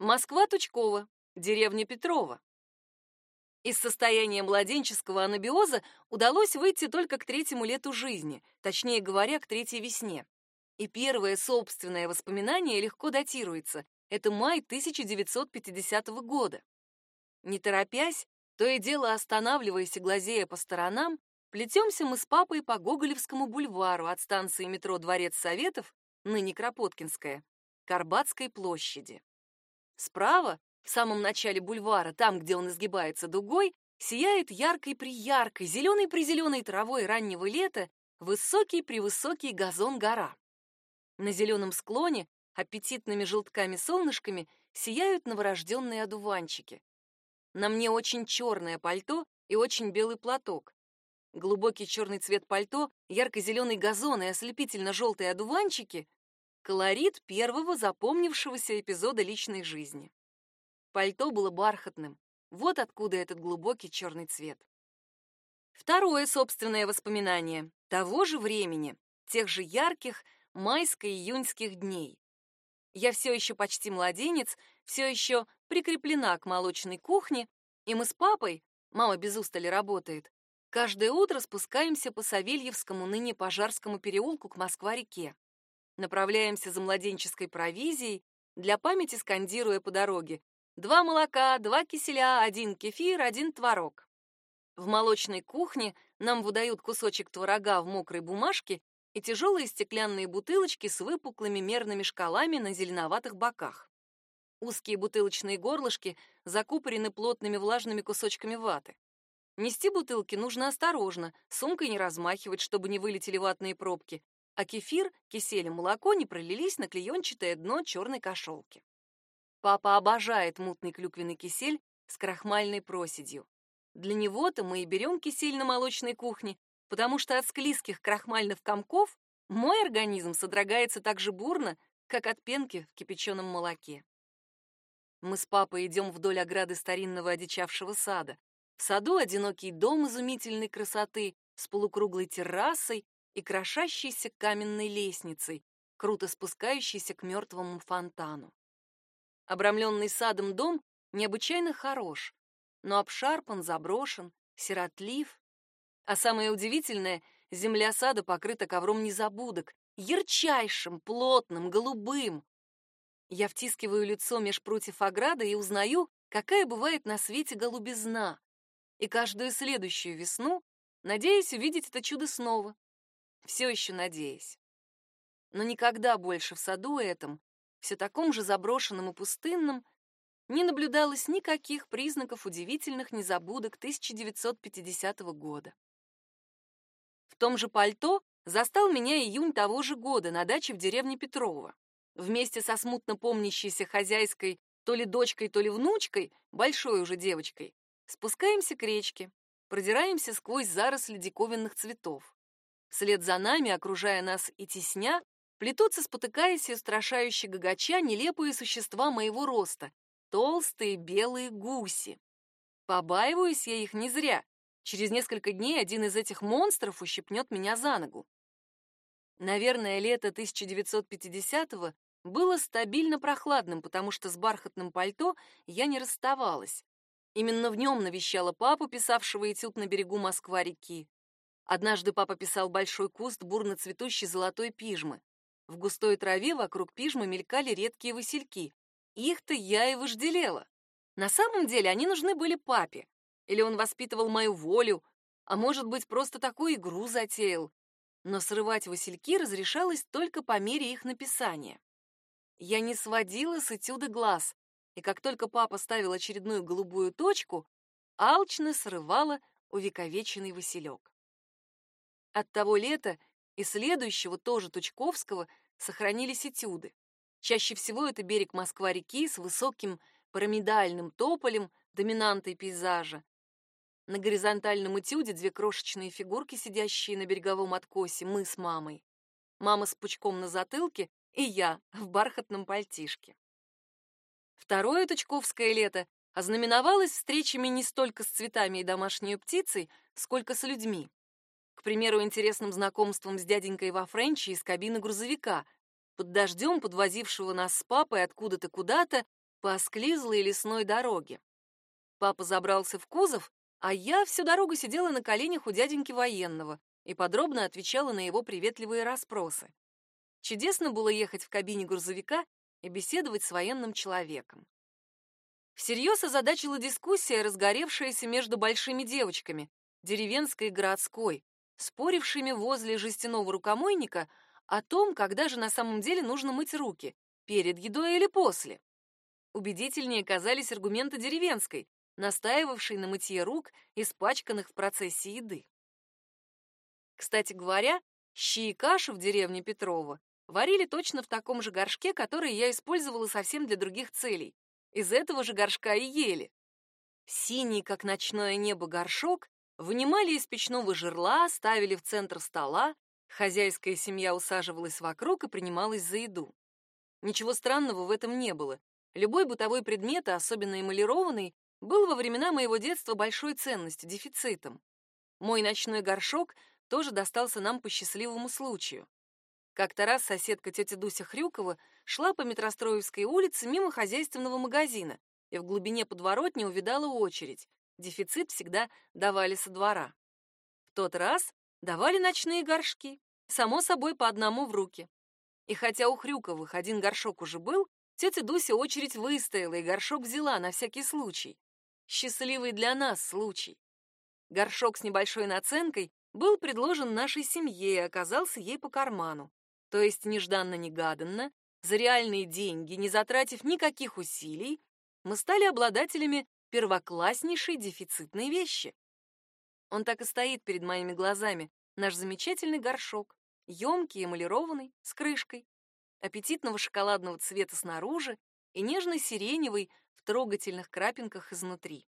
Москва Тучкова, деревня Петрова. Из состояния младенческого анабиоза удалось выйти только к третьему лету жизни, точнее говоря, к третьей весне. И первое собственное воспоминание легко датируется. Это май 1950 года. Не торопясь, то и дело останавливаясь и глазея по сторонам, плетемся мы с папой по Гоголевскому бульвару от станции метро Дворец Советов, ныне Кропоткинская, к Арбатской площади. Справа, в самом начале бульвара, там, где он изгибается дугой, сияет яркой-прияркой, зеленой-призеленой травой раннего лета высокий-превысокий газон-гора. На зеленом склоне аппетитными желтками-солнышками сияют новорожденные одуванчики. На мне очень черное пальто и очень белый платок. Глубокий черный цвет пальто, ярко-зеленый газон и ослепительно-желтые одуванчики — колорит первого запомнившегося эпизода личной жизни. Пальто было бархатным. Вот откуда этот глубокий черный цвет. Второе собственное воспоминание того же времени, тех же ярких, майско-июньских дней. Я все еще почти младенец, все еще прикреплена к молочной кухне, и мы с папой, мама без устали работает, каждое утро спускаемся по Савельевскому, ныне Пожарскому переулку к Москва-реке. Направляемся за младенческой провизией, для памяти скандируя по дороге «Два молока, два киселя, один кефир, один творог». В молочной кухне нам выдают кусочек творога в мокрой бумажке и тяжелые стеклянные бутылочки с выпуклыми мерными шкалами на зеленоватых боках. Узкие бутылочные горлышки закупорены плотными влажными кусочками ваты. Нести бутылки нужно осторожно, сумкой не размахивать, чтобы не вылетели ватные пробки, а кефир, кисель и молоко не пролились на клеенчатое дно черной кошелки. Папа обожает мутный клюквенный кисель с крахмальной проседью. Для него-то мы и берем кисель на молочной кухне, потому что от склизких крахмальных комков мой организм содрогается так же бурно, как от пенки в кипяченом молоке. Мы с папой идем вдоль ограды старинного одичавшего сада. В саду одинокий дом изумительной красоты с полукруглой террасой и крошащейся каменной лестницей, круто спускающейся к мертвому фонтану. Обрамленный садом дом необычайно хорош, но обшарпан, заброшен, сиротлив а самое удивительное, земля сада покрыта ковром незабудок, ярчайшим, плотным, голубым. Я втискиваю лицо меж прутьев ограды и узнаю, какая бывает на свете голубизна. И каждую следующую весну надеюсь увидеть это чудо снова. Все еще надеюсь. Но никогда больше в саду этом, все таком же заброшенном и пустынном, не наблюдалось никаких признаков удивительных незабудок 1950 года том же пальто застал меня июнь того же года на даче в деревне Петрова. Вместе со смутно помнящейся хозяйской то ли дочкой, то ли внучкой, большой уже девочкой, спускаемся к речке, продираемся сквозь заросли диковинных цветов. Вслед за нами, окружая нас и тесня, плетутся, спотыкаясь и устрашающе гагача, нелепые существа моего роста, толстые белые гуси. Побаиваюсь я их не зря. Через несколько дней один из этих монстров ущипнет меня за ногу. Наверное, лето 1950-го было стабильно прохладным, потому что с бархатным пальто я не расставалась. Именно в нем навещала папу, писавшего этюд на берегу Москва-реки. Однажды папа писал большой куст бурно цветущей золотой пижмы. В густой траве вокруг пижмы мелькали редкие васильки. Их-то я и вожделела. На самом деле они нужны были папе. Или он воспитывал мою волю, а может быть, просто такую игру затеял. Но срывать васильки разрешалось только по мере их написания. Я не сводила с этюда глаз, и как только папа ставил очередную голубую точку, алчно срывала увековеченный василек. От того лета и следующего, тоже Тучковского, сохранились этюды. Чаще всего это берег Москва-реки с высоким пирамидальным тополем, доминантой пейзажа, на горизонтальном этюде две крошечные фигурки, сидящие на береговом откосе, мы с мамой. Мама с пучком на затылке и я в бархатном пальтишке. Второе тучковское лето ознаменовалось встречами не столько с цветами и домашней птицей, сколько с людьми. К примеру, интересным знакомством с дяденькой во Френче из кабины грузовика, под дождем подвозившего нас с папой откуда-то куда-то по осклизлой лесной дороге. Папа забрался в кузов, а я всю дорогу сидела на коленях у дяденьки военного и подробно отвечала на его приветливые расспросы. Чудесно было ехать в кабине грузовика и беседовать с военным человеком. Всерьез озадачила дискуссия, разгоревшаяся между большими девочками, деревенской и городской, спорившими возле жестяного рукомойника о том, когда же на самом деле нужно мыть руки, перед едой или после. Убедительнее казались аргументы деревенской, настаивавшей на мытье рук, испачканных в процессе еды. Кстати говоря, щи и кашу в деревне Петрова варили точно в таком же горшке, который я использовала совсем для других целей. Из этого же горшка и ели. Синий, как ночное небо, горшок вынимали из печного жерла, ставили в центр стола, хозяйская семья усаживалась вокруг и принималась за еду. Ничего странного в этом не было. Любой бытовой предмет, особенно эмалированный, был во времена моего детства большой ценностью, дефицитом. Мой ночной горшок тоже достался нам по счастливому случаю. Как-то раз соседка тетя Дуся Хрюкова шла по Метростроевской улице мимо хозяйственного магазина и в глубине подворотни увидала очередь. Дефицит всегда давали со двора. В тот раз давали ночные горшки, само собой по одному в руки. И хотя у Хрюковых один горшок уже был, тетя Дуся очередь выстояла и горшок взяла на всякий случай. Счастливый для нас случай. Горшок с небольшой наценкой был предложен нашей семье и оказался ей по карману. То есть нежданно-негаданно, за реальные деньги, не затратив никаких усилий, мы стали обладателями первокласснейшей дефицитной вещи. Он так и стоит перед моими глазами, наш замечательный горшок, емкий, эмалированный, с крышкой, аппетитного шоколадного цвета снаружи и нежно-сиреневый в трогательных крапинках изнутри.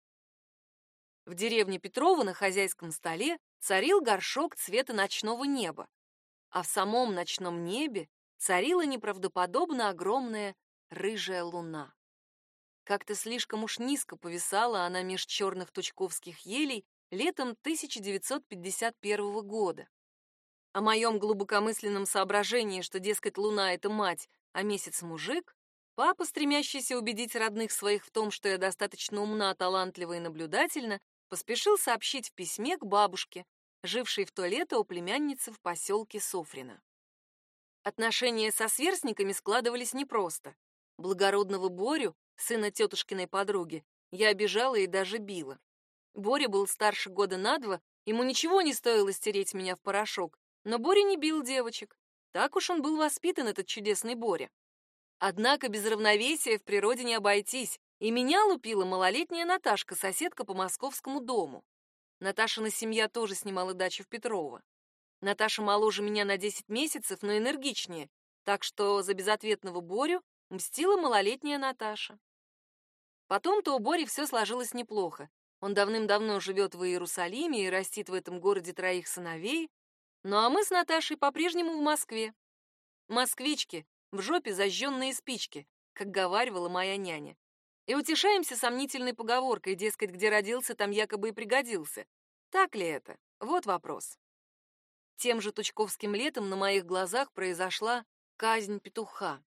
В деревне Петрова на хозяйском столе царил горшок цвета ночного неба, а в самом ночном небе царила неправдоподобно огромная рыжая луна. Как-то слишком уж низко повисала она меж черных тучковских елей летом 1951 года. О моем глубокомысленном соображении, что, дескать, луна — это мать, а месяц — мужик, папа, стремящийся убедить родных своих в том, что я достаточно умна, талантлива и наблюдательна, поспешил сообщить в письме к бабушке, жившей в то лето у племянницы в поселке Софрино. Отношения со сверстниками складывались непросто. Благородного Борю, сына тетушкиной подруги, я обижала и даже била. Боря был старше года на два, ему ничего не стоило стереть меня в порошок, но Боря не бил девочек. Так уж он был воспитан, этот чудесный Боря. Однако без равновесия в природе не обойтись, и меня лупила малолетняя Наташка, соседка по московскому дому. Наташина семья тоже снимала дачу в Петрово. Наташа моложе меня на 10 месяцев, но энергичнее, так что за безответного Борю мстила малолетняя Наташа. Потом-то у Бори все сложилось неплохо. Он давным-давно живет в Иерусалиме и растит в этом городе троих сыновей. Ну а мы с Наташей по-прежнему в Москве. Москвички, в жопе зажженные спички, как говаривала моя няня и утешаемся сомнительной поговоркой, дескать, где родился, там якобы и пригодился. Так ли это? Вот вопрос. Тем же Тучковским летом на моих глазах произошла казнь петуха.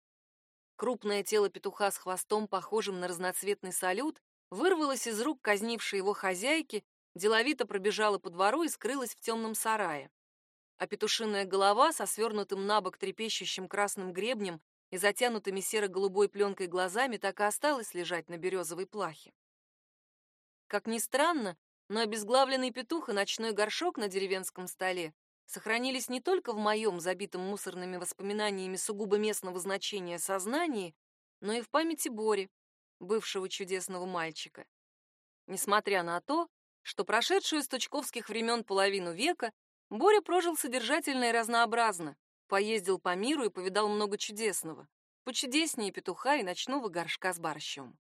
Крупное тело петуха с хвостом, похожим на разноцветный салют, вырвалось из рук казнившей его хозяйки, деловито пробежало по двору и скрылось в темном сарае. А петушиная голова со свернутым на бок трепещущим красным гребнем и затянутыми серо-голубой пленкой глазами так и осталась лежать на березовой плахе. Как ни странно, но обезглавленный петух и ночной горшок на деревенском столе сохранились не только в моем забитом мусорными воспоминаниями сугубо местного значения сознании, но и в памяти Бори, бывшего чудесного мальчика. Несмотря на то, что прошедшую с тучковских времен половину века Боря прожил содержательно и разнообразно, Поездил по миру и повидал много чудесного. Почудеснее петуха и ночного горшка с борщом.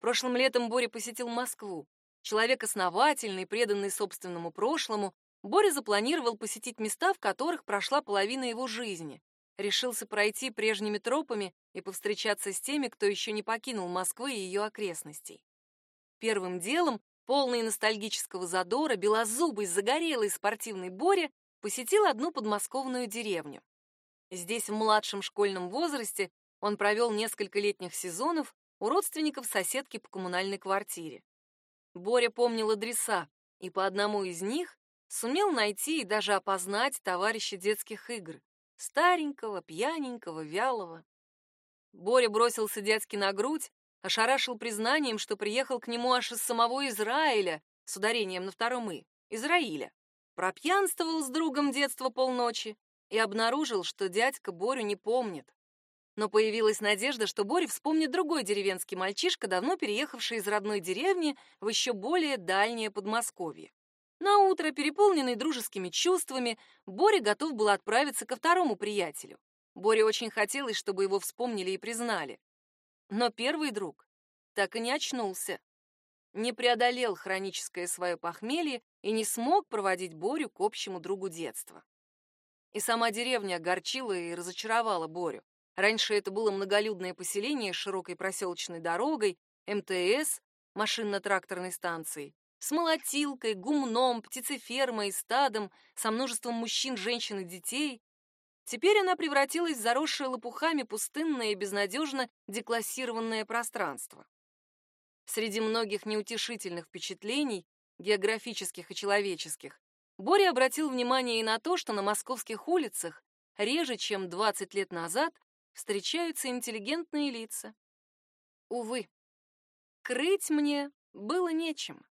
Прошлым летом Боря посетил Москву. Человек основательный, преданный собственному прошлому, Боря запланировал посетить места, в которых прошла половина его жизни. Решился пройти прежними тропами и повстречаться с теми, кто еще не покинул Москвы и ее окрестностей. Первым делом, полный ностальгического задора, белозубый, загорелый спортивный Боря посетил одну подмосковную деревню. Здесь в младшем школьном возрасте он провел несколько летних сезонов, у родственников соседки по коммунальной квартире. Боря помнил адреса, и по одному из них сумел найти и даже опознать товарища детских игр. Старенького, пьяненького, вялого. Боря бросился дядьке на грудь, ошарашил признанием, что приехал к нему аж из самого Израиля, с ударением на втором «и», Израиля. Пропьянствовал с другом детства полночи и обнаружил, что дядька Борю не помнит. Но появилась надежда, что Боря вспомнит другой деревенский мальчишка, давно переехавший из родной деревни в еще более дальнее Подмосковье. На утро, переполненный дружескими чувствами, Боря готов был отправиться ко второму приятелю. Боре очень хотелось, чтобы его вспомнили и признали. Но первый друг так и не очнулся. Не преодолел хроническое свое похмелье и не смог проводить Борю к общему другу детства. И сама деревня огорчила и разочаровала Борю. Раньше это было многолюдное поселение с широкой проселочной дорогой, МТС, машинно-тракторной станцией, с молотилкой, гумном, птицефермой, стадом, со множеством мужчин, женщин и детей. Теперь она превратилась в заросшее лопухами пустынное и безнадежно деклассированное пространство. Среди многих неутешительных впечатлений, географических и человеческих, Боря обратил внимание и на то, что на московских улицах реже, чем 20 лет назад, встречаются интеллигентные лица. Увы, крыть мне было нечем.